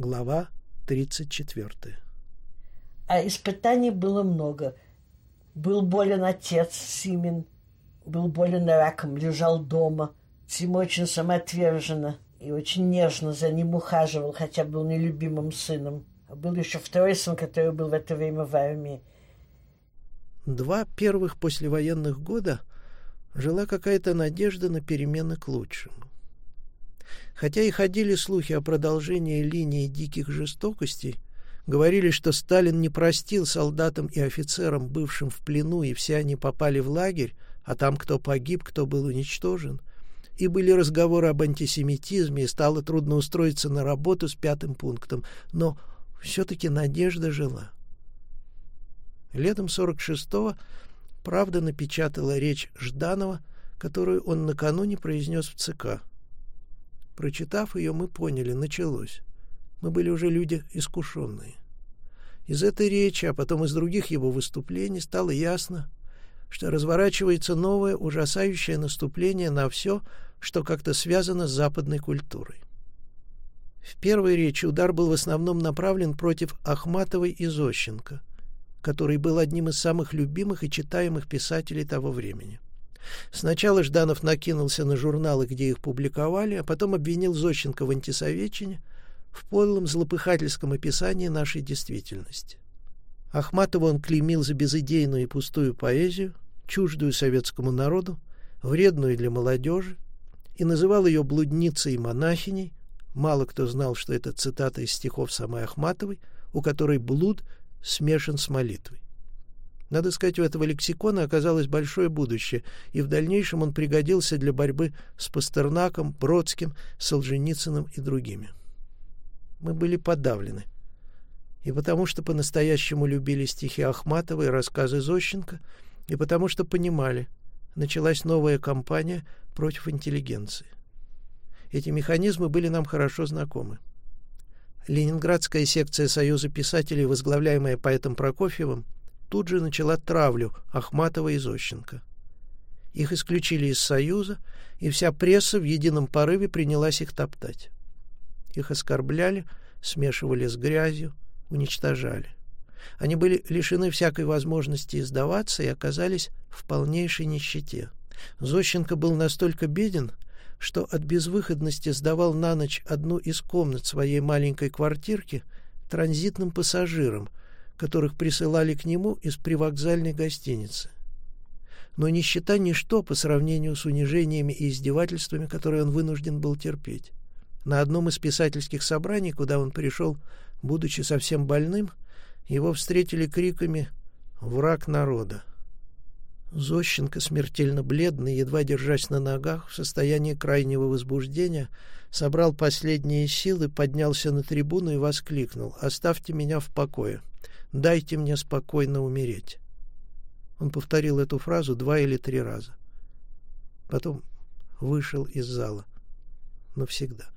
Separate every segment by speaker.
Speaker 1: Глава 34.
Speaker 2: А испытаний было много. Был болен отец Симин, был болен раком, лежал дома. Сима очень самоотверженно и очень нежно за ним ухаживал, хотя был нелюбимым сыном. А был еще второй сын, который был в это время в армии.
Speaker 1: Два первых послевоенных года жила какая-то надежда на перемены к лучшему. Хотя и ходили слухи о продолжении линии диких жестокостей, говорили, что Сталин не простил солдатам и офицерам, бывшим в плену, и все они попали в лагерь, а там кто погиб, кто был уничтожен. И были разговоры об антисемитизме, и стало трудно устроиться на работу с пятым пунктом. Но все-таки надежда жила. Летом 46-го «Правда» напечатала речь Жданова, которую он накануне произнес в ЦК. Прочитав ее, мы поняли, началось. Мы были уже люди искушенные. Из этой речи, а потом из других его выступлений стало ясно, что разворачивается новое ужасающее наступление на все, что как-то связано с западной культурой. В первой речи удар был в основном направлен против Ахматовой и Зощенко, который был одним из самых любимых и читаемых писателей того времени. Сначала Жданов накинулся на журналы, где их публиковали, а потом обвинил Зощенко в антисоветчине, в подлом злопыхательском описании нашей действительности. Ахматова он клеймил за безыдейную и пустую поэзию, чуждую советскому народу, вредную для молодежи, и называл ее блудницей и монахиней. Мало кто знал, что это цитата из стихов самой Ахматовой, у которой блуд смешан с молитвой. Надо сказать, у этого лексикона оказалось большое будущее, и в дальнейшем он пригодился для борьбы с Пастернаком, Бродским, Солженицыным и другими. Мы были подавлены. И потому что по-настоящему любили стихи Ахматовой и рассказы Зощенко, и потому что понимали, началась новая кампания против интеллигенции. Эти механизмы были нам хорошо знакомы. Ленинградская секция Союза писателей, возглавляемая поэтом Прокофьевым, тут же начала травлю Ахматова и Зощенко. Их исключили из Союза, и вся пресса в едином порыве принялась их топтать. Их оскорбляли, смешивали с грязью, уничтожали. Они были лишены всякой возможности издаваться и оказались в полнейшей нищете. Зощенко был настолько беден, что от безвыходности сдавал на ночь одну из комнат своей маленькой квартирки транзитным пассажирам, которых присылали к нему из привокзальной гостиницы. Но нищета — ничто по сравнению с унижениями и издевательствами, которые он вынужден был терпеть. На одном из писательских собраний, куда он пришел, будучи совсем больным, его встретили криками «Враг народа». Зощенко, смертельно бледный, едва держась на ногах, в состоянии крайнего возбуждения, собрал последние силы, поднялся на трибуну и воскликнул «Оставьте меня в покое! Дайте мне спокойно умереть!» Он повторил эту фразу два или три раза. Потом вышел из зала. Навсегда.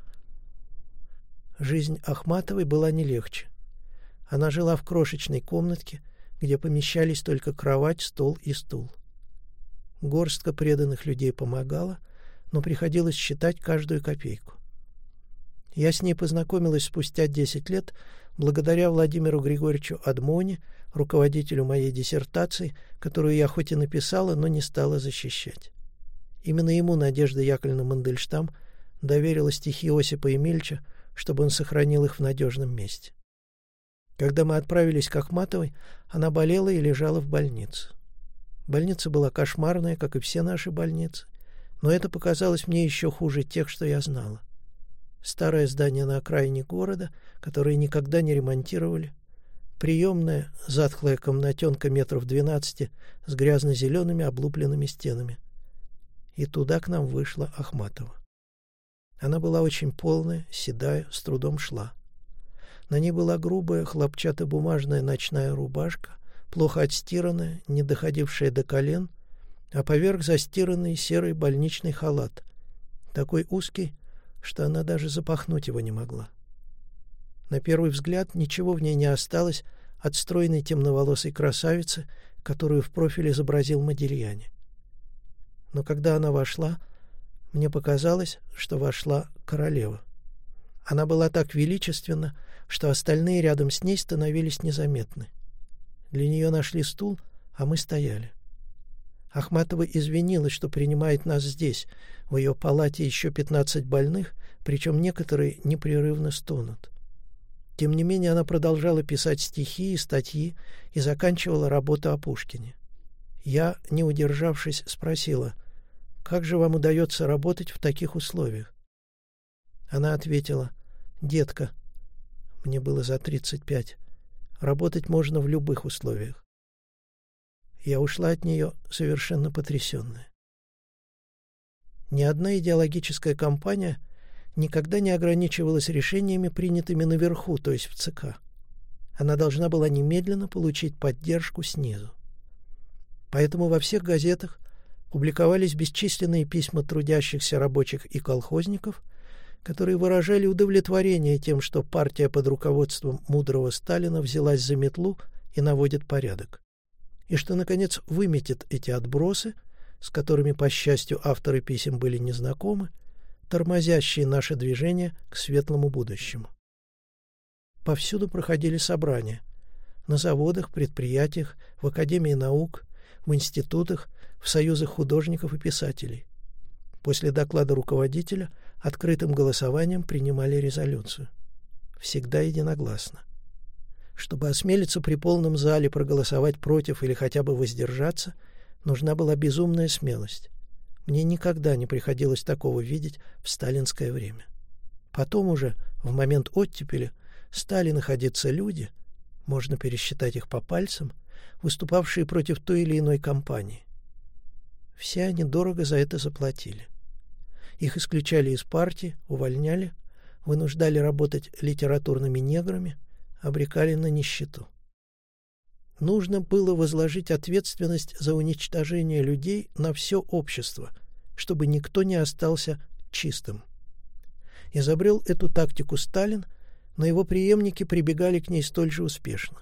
Speaker 1: Жизнь Ахматовой была не легче. Она жила в крошечной комнатке, где помещались только кровать, стол и стул. Горстка преданных людей помогала, но приходилось считать каждую копейку. Я с ней познакомилась спустя 10 лет благодаря Владимиру Григорьевичу Адмоне, руководителю моей диссертации, которую я хоть и написала, но не стала защищать. Именно ему Надежда Яковлевна Мандельштам доверила стихи Осипа Емельча чтобы он сохранил их в надежном месте. Когда мы отправились к Ахматовой, она болела и лежала в больнице. Больница была кошмарная, как и все наши больницы, но это показалось мне еще хуже тех, что я знала. Старое здание на окраине города, которое никогда не ремонтировали, приемная, затхлая комнатенка метров двенадцати с грязно-зелеными облупленными стенами. И туда к нам вышла Ахматова. Она была очень полная, седая, с трудом шла. На ней была грубая хлопчатобумажная ночная рубашка, плохо отстиранная, не доходившая до колен, а поверх застиранный серый больничный халат, такой узкий, что она даже запахнуть его не могла. На первый взгляд ничего в ней не осталось от стройной темноволосой красавицы, которую в профиль изобразил Модильяне. Но когда она вошла, мне показалось, что вошла королева. Она была так величественна, что остальные рядом с ней становились незаметны. Для нее нашли стул, а мы стояли. Ахматова извинилась, что принимает нас здесь. В ее палате еще 15 больных, причем некоторые непрерывно стонут. Тем не менее, она продолжала писать стихи и статьи и заканчивала работу о Пушкине. Я, не удержавшись, спросила, «Как же вам удается работать в таких условиях?» Она ответила, «Детка, мне было за 35, работать можно в любых условиях». Я ушла от нее совершенно потрясенная. Ни одна идеологическая кампания никогда не ограничивалась решениями, принятыми наверху, то есть в ЦК. Она должна была немедленно получить поддержку снизу. Поэтому во всех газетах публиковались бесчисленные письма трудящихся рабочих и колхозников, которые выражали удовлетворение тем, что партия под руководством мудрого Сталина взялась за метлу и наводит порядок. И что, наконец, выметит эти отбросы, с которыми, по счастью, авторы писем были незнакомы, тормозящие наше движение к светлому будущему. Повсюду проходили собрания. На заводах, предприятиях, в Академии наук, в институтах, в союзах художников и писателей. После доклада руководителя открытым голосованием принимали резолюцию. Всегда единогласно. Чтобы осмелиться при полном зале проголосовать против или хотя бы воздержаться, нужна была безумная смелость. Мне никогда не приходилось такого видеть в сталинское время. Потом уже, в момент оттепели, стали находиться люди, можно пересчитать их по пальцам, выступавшие против той или иной кампании. Все они дорого за это заплатили. Их исключали из партии, увольняли, вынуждали работать литературными неграми, обрекали на нищету. Нужно было возложить ответственность за уничтожение людей на все общество, чтобы никто не остался чистым. Изобрел эту тактику Сталин, но его преемники прибегали к ней столь же успешно.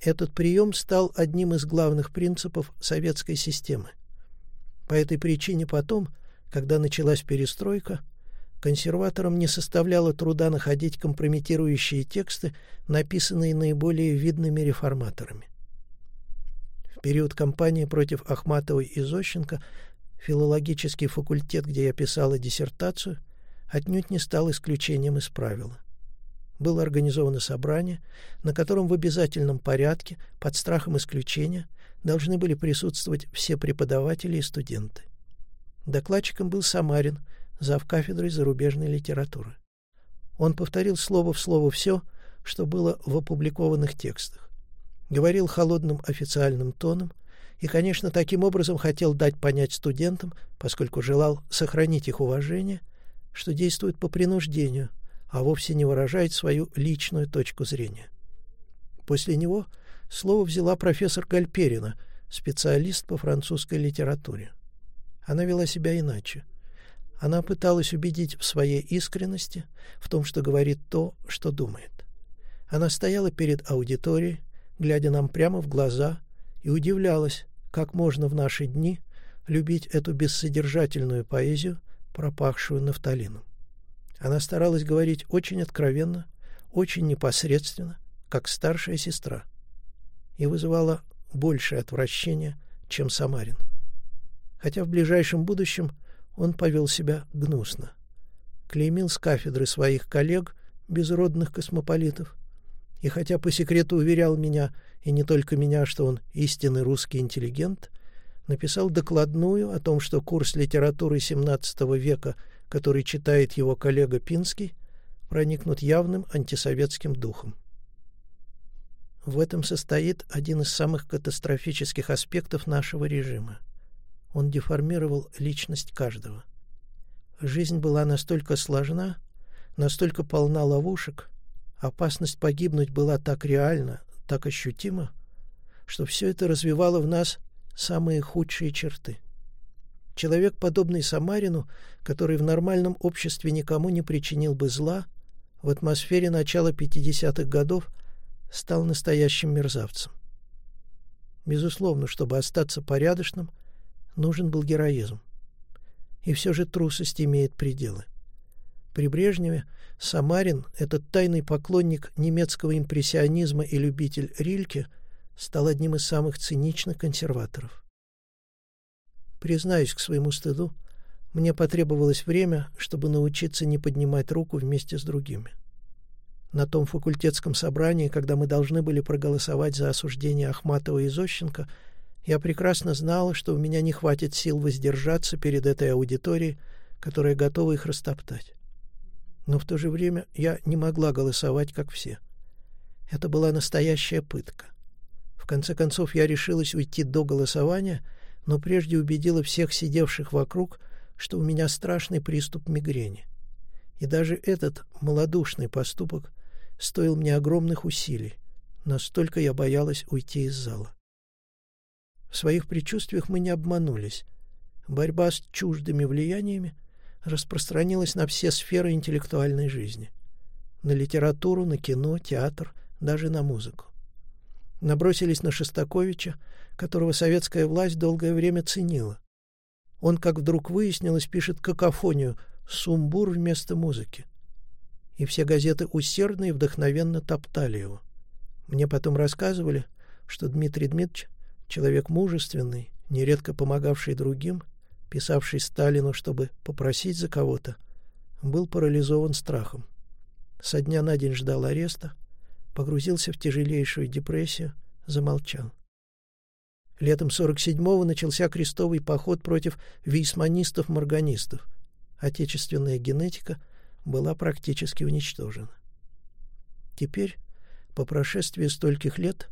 Speaker 1: Этот прием стал одним из главных принципов советской системы. По этой причине потом, когда началась перестройка, консерваторам не составляло труда находить компрометирующие тексты, написанные наиболее видными реформаторами. В период кампании против Ахматовой и Зощенко филологический факультет, где я писала диссертацию, отнюдь не стал исключением из правила было организовано собрание, на котором в обязательном порядке, под страхом исключения, должны были присутствовать все преподаватели и студенты. Докладчиком был Самарин, зав. кафедрой зарубежной литературы. Он повторил слово в слово все, что было в опубликованных текстах. Говорил холодным официальным тоном и, конечно, таким образом хотел дать понять студентам, поскольку желал сохранить их уважение, что действует по принуждению, а вовсе не выражает свою личную точку зрения. После него слово взяла профессор Гальперина, специалист по французской литературе. Она вела себя иначе. Она пыталась убедить в своей искренности, в том, что говорит то, что думает. Она стояла перед аудиторией, глядя нам прямо в глаза, и удивлялась, как можно в наши дни любить эту бессодержательную поэзию, пропахшую нафталином. Она старалась говорить очень откровенно, очень непосредственно, как старшая сестра, и вызывала большее отвращение, чем Самарин. Хотя в ближайшем будущем он повел себя гнусно. Клеймил с кафедры своих коллег, безродных космополитов, и хотя по секрету уверял меня, и не только меня, что он истинный русский интеллигент, написал докладную о том, что курс литературы XVII века – который читает его коллега Пинский, проникнут явным антисоветским духом. В этом состоит один из самых катастрофических аспектов нашего режима. Он деформировал личность каждого. Жизнь была настолько сложна, настолько полна ловушек, опасность погибнуть была так реальна, так ощутима, что все это развивало в нас самые худшие черты. Человек, подобный Самарину, который в нормальном обществе никому не причинил бы зла, в атмосфере начала 50-х годов стал настоящим мерзавцем. Безусловно, чтобы остаться порядочным, нужен был героизм. И все же трусость имеет пределы. При Брежневе Самарин, этот тайный поклонник немецкого импрессионизма и любитель Рильке, стал одним из самых циничных консерваторов. Признаюсь к своему стыду, мне потребовалось время, чтобы научиться не поднимать руку вместе с другими. На том факультетском собрании, когда мы должны были проголосовать за осуждение Ахматова и Зощенко, я прекрасно знала, что у меня не хватит сил воздержаться перед этой аудиторией, которая готова их растоптать. Но в то же время я не могла голосовать, как все. Это была настоящая пытка. В конце концов, я решилась уйти до голосования, но прежде убедила всех сидевших вокруг, что у меня страшный приступ мигрени. И даже этот малодушный поступок стоил мне огромных усилий. Настолько я боялась уйти из зала. В своих предчувствиях мы не обманулись. Борьба с чуждыми влияниями распространилась на все сферы интеллектуальной жизни. На литературу, на кино, театр, даже на музыку. Набросились на Шостаковича, которого советская власть долгое время ценила. Он, как вдруг выяснилось, пишет какофонию «сумбур вместо музыки» и все газеты усердно и вдохновенно топтали его. Мне потом рассказывали, что Дмитрий Дмитриевич, человек мужественный, нередко помогавший другим, писавший Сталину, чтобы попросить за кого-то, был парализован страхом. Со дня на день ждал ареста, погрузился в тяжелейшую депрессию, замолчал. Летом 47-го начался крестовый поход против вейсманистов-морганистов. Отечественная генетика была практически уничтожена. Теперь, по прошествии стольких лет,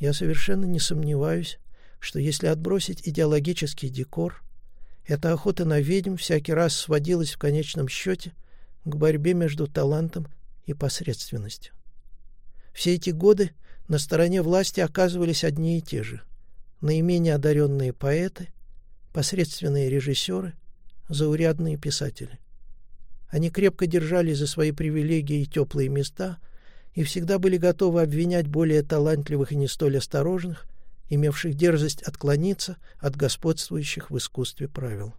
Speaker 1: я совершенно не сомневаюсь, что если отбросить идеологический декор, эта охота на ведьм всякий раз сводилась в конечном счете к борьбе между талантом и посредственностью. Все эти годы на стороне власти оказывались одни и те же – наименее одаренные поэты, посредственные режиссеры, заурядные писатели – они крепко держались за свои привилегии и теплые места и всегда были готовы обвинять более талантливых и не столь осторожных, имевших дерзость отклониться от господствующих в искусстве правил.